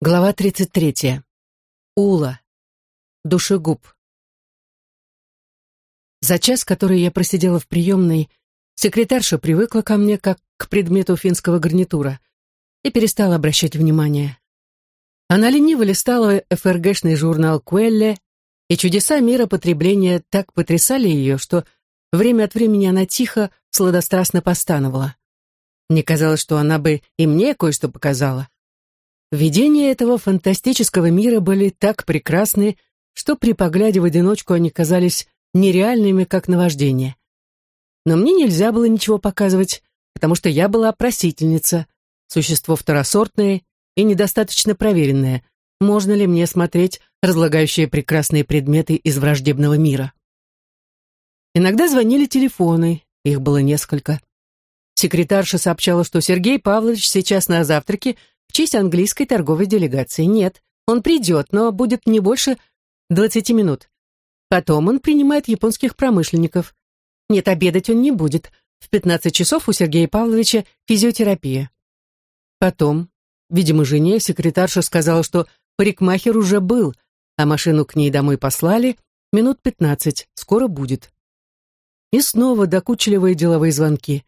Глава 33. Ула. Душегуб. За час, который я просидела в приемной, секретарша привыкла ко мне как к предмету финского гарнитура и перестала обращать внимание. Она лениво листала ФРГшный журнал «Куэлле», и чудеса мира потребления так потрясали ее, что время от времени она тихо, сладострастно постановала. Мне казалось, что она бы и мне кое-что показала. Видения этого фантастического мира были так прекрасны, что при погляде в одиночку они казались нереальными, как наваждение. Но мне нельзя было ничего показывать, потому что я была просительница, существо второсортное и недостаточно проверенное. Можно ли мне смотреть разлагающие прекрасные предметы из враждебного мира? Иногда звонили телефоны, их было несколько. Секретарша сообщала, что Сергей Павлович сейчас на завтраке в честь английской торговой делегации. Нет, он придет, но будет не больше 20 минут. Потом он принимает японских промышленников. Нет, обедать он не будет. В 15 часов у Сергея Павловича физиотерапия. Потом, видимо, жене секретарша сказала, что парикмахер уже был, а машину к ней домой послали. Минут 15, скоро будет. И снова докучливые деловые звонки.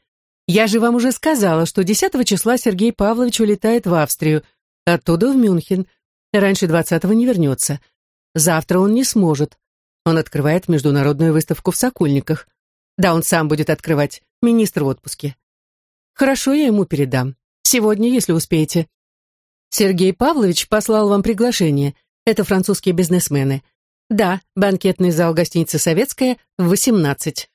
Я же вам уже сказала, что 10 числа Сергей Павлович улетает в Австрию, оттуда в Мюнхен. Раньше 20-го не вернется. Завтра он не сможет. Он открывает международную выставку в Сокольниках. Да, он сам будет открывать. Министр в отпуске. Хорошо, я ему передам. Сегодня, если успеете. Сергей Павлович послал вам приглашение. Это французские бизнесмены. Да, банкетный зал гостиницы «Советская» в 18.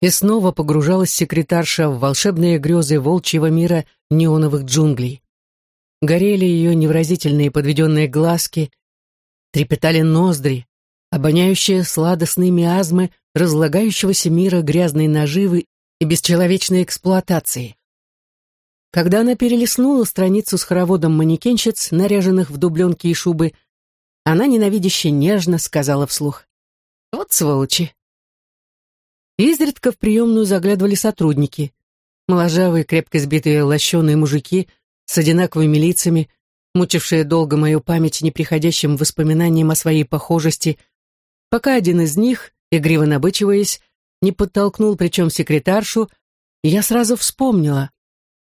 И снова погружалась секретарша в волшебные грезы волчьего мира неоновых джунглей. Горели ее невразительные подведенные глазки, трепетали ноздри, обоняющие сладостные миазмы разлагающегося мира грязной наживы и бесчеловечной эксплуатации. Когда она перелистнула страницу с хороводом манекенщиц, наряженных в дубленки и шубы, она ненавидяще нежно сказала вслух. «Вот сволочи! Изредка в приемную заглядывали сотрудники. Моложавые, крепко сбитые лощеные мужики с одинаковыми лицами, мучившие долго мою память неприходящим воспоминанием о своей похожести, пока один из них, игриво набычиваясь, не подтолкнул причем секретаршу, я сразу вспомнила.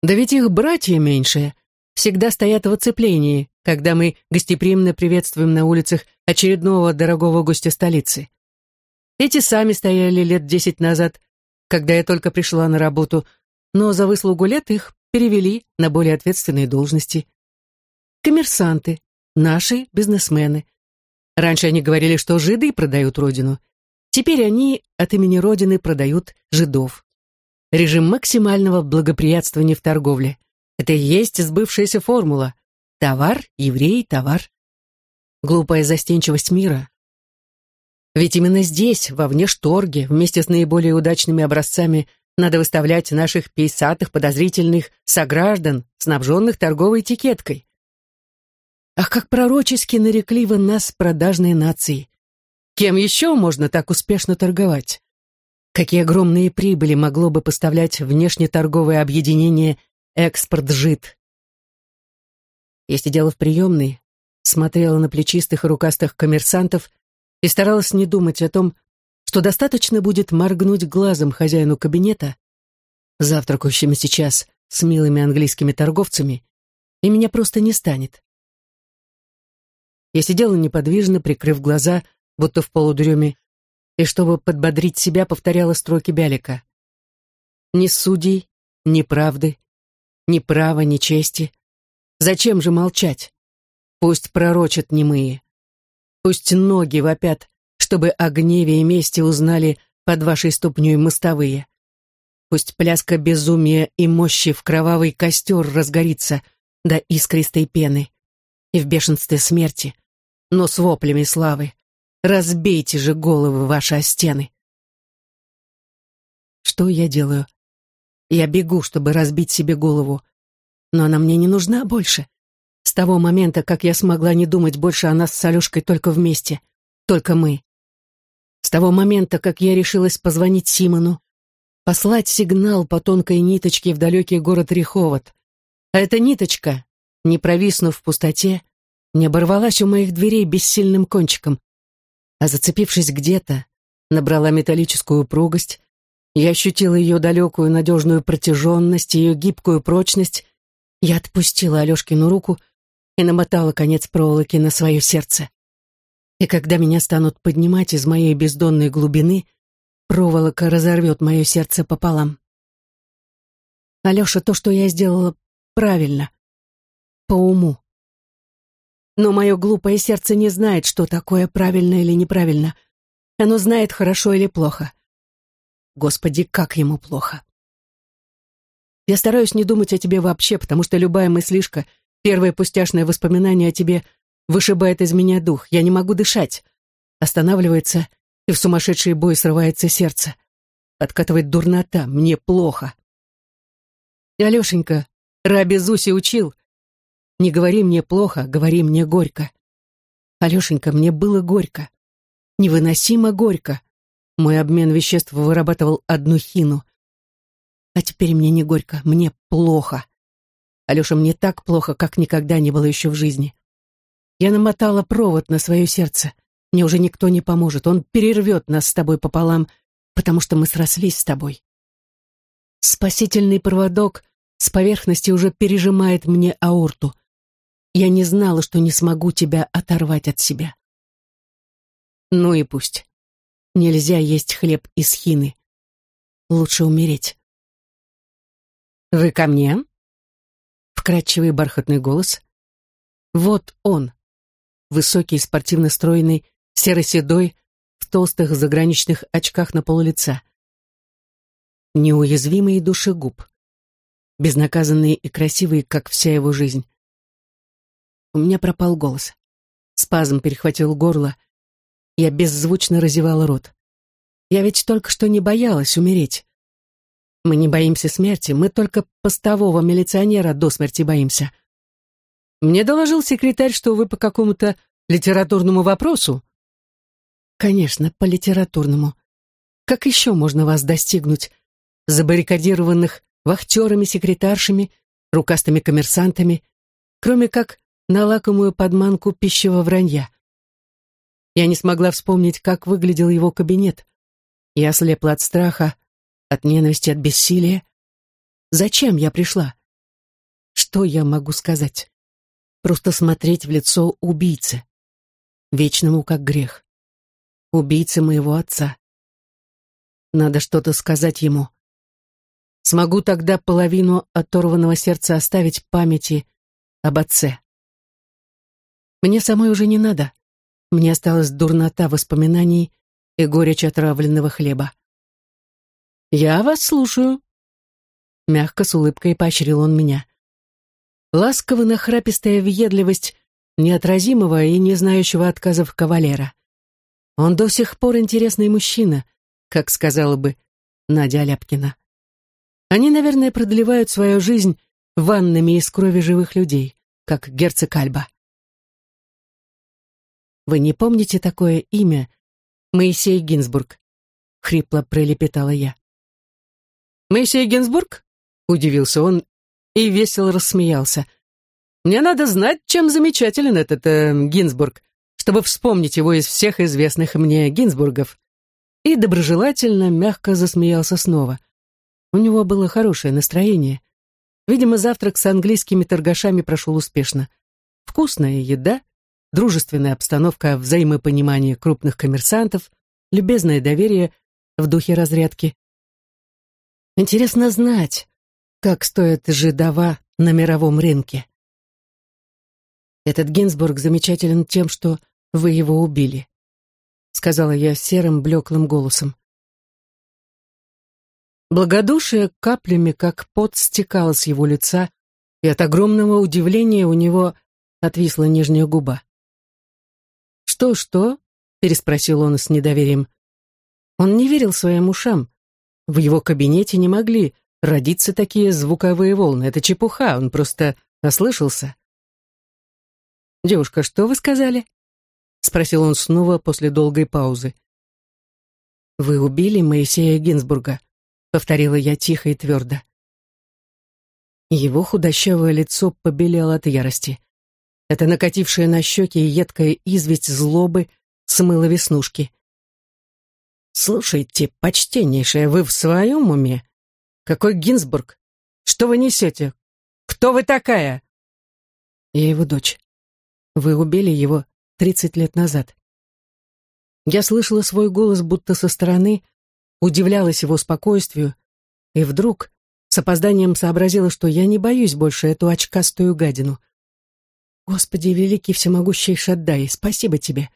Да ведь их братья меньшие всегда стоят в оцеплении, когда мы гостеприимно приветствуем на улицах очередного дорогого гостя столицы. Эти сами стояли лет десять назад, когда я только пришла на работу, но за выслугу лет их перевели на более ответственные должности. Коммерсанты, наши бизнесмены. Раньше они говорили, что жиды продают родину. Теперь они от имени родины продают жидов. Режим максимального благоприятствования в торговле. Это и есть сбывшаяся формула. Товар, еврей, товар. Глупая застенчивость мира, ведь именно здесь, во внешторге, вместе с наиболее удачными образцами, надо выставлять наших пейсатых подозрительных сограждан, снабженных торговой этикеткой. Ах, как пророчески нарекли вы нас продажной нацией! Кем еще можно так успешно торговать? Какие огромные прибыли могло бы поставлять внешнеторговое объединение «Экспорт-жит»? Я сидела в приемной, смотрела на плечистых и рукастых коммерсантов и старалась не думать о том, что достаточно будет моргнуть глазом хозяину кабинета, завтракающими сейчас с милыми английскими торговцами, и меня просто не станет. Я сидела неподвижно, прикрыв глаза, будто в полудреме, и, чтобы подбодрить себя, повторяла строки Бялика. «Ни судей, ни правды, ни права, ни чести. Зачем же молчать? Пусть пророчат немые. Пусть ноги вопят, чтобы о гневе и мести узнали под вашей ступней мостовые. Пусть пляска безумия и мощи в кровавый костер разгорится до искристой пены и в бешенстве смерти, но с воплями славы. Разбейте же головы ваши о стены. Что я делаю? Я бегу, чтобы разбить себе голову, но она мне не нужна больше. С того момента, как я смогла не думать больше о нас с Алешкой только вместе, только мы. С того момента, как я решилась позвонить Симону, послать сигнал по тонкой ниточке в далекий город Риховод. А эта ниточка, не провиснув в пустоте, не оборвалась у моих дверей бессильным кончиком, а зацепившись где-то, набрала металлическую упругость, я ощутила ее далекую надежную протяженность, ее гибкую прочность, я отпустила Алешкину руку и намотала конец проволоки на свое сердце. И когда меня станут поднимать из моей бездонной глубины, проволока разорвет мое сердце пополам. Алеша, то, что я сделала, правильно. По уму. Но мое глупое сердце не знает, что такое правильно или неправильно. Оно знает, хорошо или плохо. Господи, как ему плохо. Я стараюсь не думать о тебе вообще, потому что любая мыслишка, первое пустяшное воспоминание о тебе вышибает из меня дух. Я не могу дышать. Останавливается, и в сумасшедший бой срывается сердце. Откатывает дурнота, мне плохо. Алешенька, Раби Зуси учил. Не говори мне плохо, говори мне горько. Алешенька, мне было горько. Невыносимо горько. Мой обмен веществ вырабатывал одну хину. А теперь мне не горько, мне плохо. Алеша, мне так плохо, как никогда не было еще в жизни. Я намотала провод на свое сердце. Мне уже никто не поможет. Он перервет нас с тобой пополам, потому что мы срослись с тобой. Спасительный проводок с поверхности уже пережимает мне аорту. Я не знала, что не смогу тебя оторвать от себя. Ну и пусть. Нельзя есть хлеб из хины. Лучше умереть. «Вы ко мне?» Вкрадчивый бархатный голос. «Вот он!» Высокий, спортивно стройный, серо-седой, в толстых заграничных очках на пол лица. Неуязвимый душегуб. Безнаказанный и красивый, как вся его жизнь. У меня пропал голос. Спазм перехватил горло, я беззвучно разевала рот. Я ведь только что не боялась умереть. Мы не боимся смерти, мы только постового милиционера до смерти боимся. Мне доложил секретарь, что вы по какому-то литературному вопросу. Конечно, по литературному. Как еще можно вас достигнуть? Забаррикадированных вахтерами-секретаршами, рукастыми коммерсантами, кроме как на лакомую подманку пищевого вранья. Я не смогла вспомнить, как выглядел его кабинет. Я ослепла от страха, от ненависти, от бессилия. Зачем я пришла? Что я могу сказать? Просто смотреть в лицо убийце. Вечному как грех. Убийце моего отца. Надо что-то сказать ему. Смогу тогда половину оторванного сердца оставить памяти об отце. Мне самой уже не надо. Мне осталась дурнота воспоминаний и горечь отравленного хлеба. «Я вас слушаю», — мягко с улыбкой поощрил он меня. Ласково нахрапистая въедливость неотразимого и не знающего отказов кавалера. Он до сих пор интересный мужчина, как сказала бы Надя Аляпкина. Они, наверное, продлевают свою жизнь ваннами из крови живых людей, как герцог Альба. Вы не помните такое имя? Моисей Гинзбург. Хрипло пролепетала я. Моисей Гинзбург? Удивился он и весело рассмеялся. Мне надо знать, чем замечателен этот э, Гинзбург, чтобы вспомнить его из всех известных мне Гинзбургов. И доброжелательно, мягко засмеялся снова. У него было хорошее настроение. Видимо, завтрак с английскими торгашами прошел успешно. Вкусная еда, дружественная обстановка, взаимопонимание крупных коммерсантов, любезное доверие в духе разрядки. Интересно знать, как стоит жидова на мировом рынке. Этот Гинзбург замечателен тем, что вы его убили, сказала я серым блеклым голосом. Благодушие каплями, как пот, стекало с его лица, и от огромного удивления у него отвисла нижняя губа. «Что-что?» — переспросил он с недоверием. Он не верил своим ушам. В его кабинете не могли родиться такие звуковые волны. Это чепуха, он просто ослышался. «Девушка, что вы сказали?» — спросил он снова после долгой паузы. «Вы убили Моисея Гинзбурга», — повторила я тихо и твердо. Его худощавое лицо побелело от ярости. Это накатившая на щеки едкая известь злобы смыла веснушки. «Слушайте, почтеннейшая, вы в своем уме? Какой Гинзбург? Что вы несете? Кто вы такая?» «Я его дочь. Вы убили его тридцать лет назад». Я слышала свой голос будто со стороны, удивлялась его спокойствию, и вдруг с опозданием сообразила, что я не боюсь больше эту очкастую гадину. Господи, великий всемогущий Шаддай, спасибо тебе.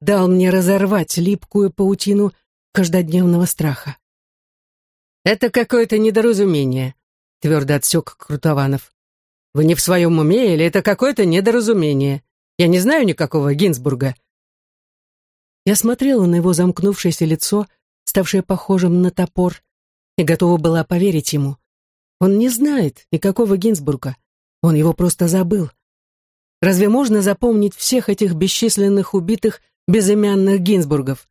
Дал мне разорвать липкую паутину каждодневного страха. «Это какое-то недоразумение», — твердо отсек Крутованов. «Вы не в своем уме или это какое-то недоразумение? Я не знаю никакого Гинзбурга». Я смотрела на его замкнувшееся лицо, ставшее похожим на топор, и готова была поверить ему. Он не знает никакого Гинзбурга. Он его просто забыл. Разве можно запомнить всех этих бесчисленных убитых безымянных Гинзбургов?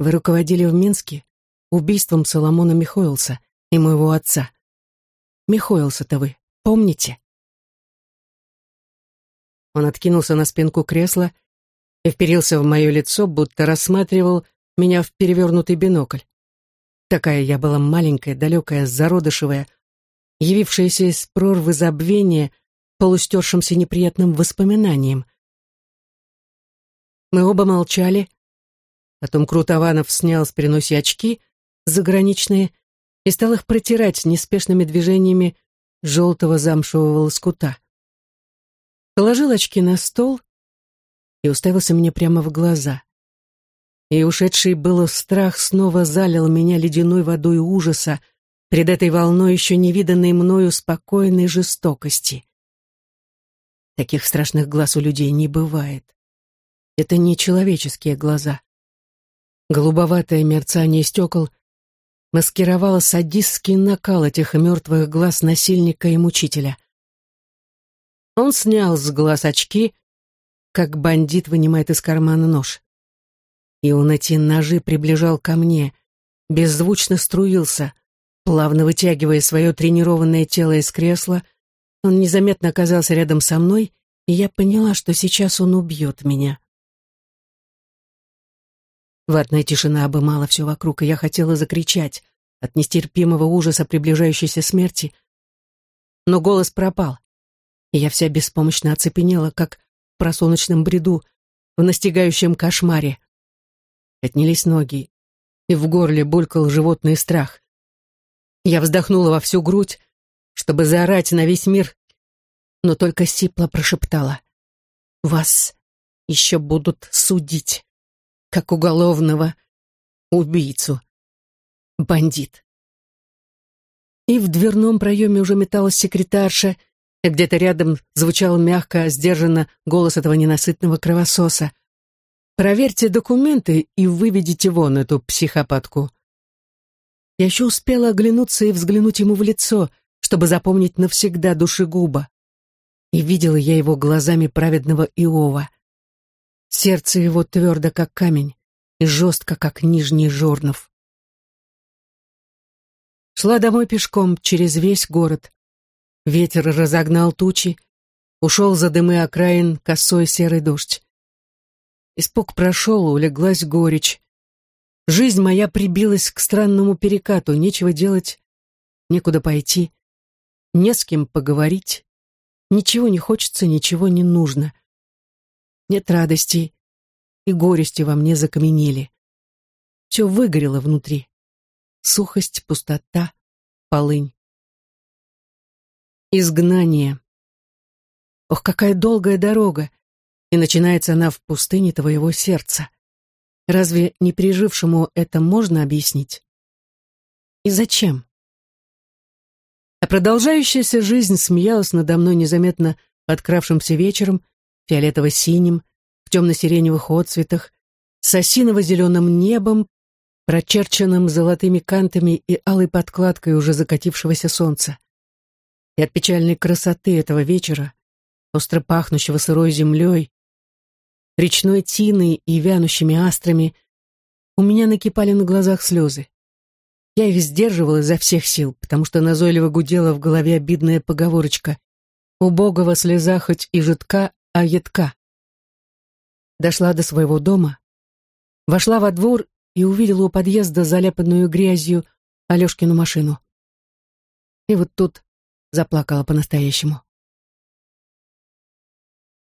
Вы руководили в Минске убийством Соломона Михоэлса и моего отца. Михоэлса-то вы помните? Он откинулся на спинку кресла и вперился в мое лицо, будто рассматривал меня в перевернутый бинокль. Такая я была маленькая, далекая, зародышевая, явившаяся из прорвы забвения, полустершимся неприятным воспоминанием. Мы оба молчали. Потом Крутованов снял с переноси очки, заграничные, и стал их протирать неспешными движениями желтого замшевого лоскута. Положил очки на стол и уставился мне прямо в глаза и ушедший было страх снова залил меня ледяной водой ужаса перед этой волной еще невиданной мною спокойной жестокости. Таких страшных глаз у людей не бывает. Это не человеческие глаза. Голубоватое мерцание стекол маскировало садистский накал этих мертвых глаз насильника и мучителя. Он снял с глаз очки, как бандит вынимает из кармана нож и он эти ножи приближал ко мне, беззвучно струился, плавно вытягивая свое тренированное тело из кресла, он незаметно оказался рядом со мной, и я поняла, что сейчас он убьет меня. Ватная тишина обымала все вокруг, и я хотела закричать от нестерпимого ужаса приближающейся смерти, но голос пропал, и я вся беспомощно оцепенела, как в просоночном бреду, в настигающем кошмаре отнялись ноги, и в горле булькал животный страх. Я вздохнула во всю грудь, чтобы заорать на весь мир, но только сипло прошептала. «Вас еще будут судить, как уголовного убийцу, бандит». И в дверном проеме уже металась секретарша, и где-то рядом звучал мягко, сдержанно голос этого ненасытного кровососа. Проверьте документы и выведите вон эту психопатку. Я еще успела оглянуться и взглянуть ему в лицо, чтобы запомнить навсегда душегуба. И видела я его глазами праведного Иова. Сердце его твердо, как камень, и жестко, как нижний жорнов. Шла домой пешком через весь город. Ветер разогнал тучи, ушел за дымы окраин косой серый дождь. Испуг прошел, улеглась горечь. Жизнь моя прибилась к странному перекату, нечего делать, некуда пойти, не с кем поговорить, ничего не хочется, ничего не нужно. Нет радости, и горести во мне закаменели. Все выгорело внутри. Сухость, пустота, полынь. Изгнание. Ох, какая долгая дорога! и начинается она в пустыне твоего сердца. Разве не пережившему это можно объяснить? И зачем? А продолжающаяся жизнь смеялась надо мной незаметно подкравшимся вечером, фиолетово-синим, в темно-сиреневых отцветах, с осиново-зеленым небом, прочерченным золотыми кантами и алой подкладкой уже закатившегося солнца. И от печальной красоты этого вечера, остро пахнущего сырой землей, речной тиной и вянущими астрами, у меня накипали на глазах слезы. Я их сдерживала изо всех сил, потому что назойливо гудела в голове обидная поговорочка Убогого слеза хоть и жидка, а едка. Дошла до своего дома, вошла во двор и увидела у подъезда заляпанную грязью Алешкину машину. И вот тут заплакала по-настоящему.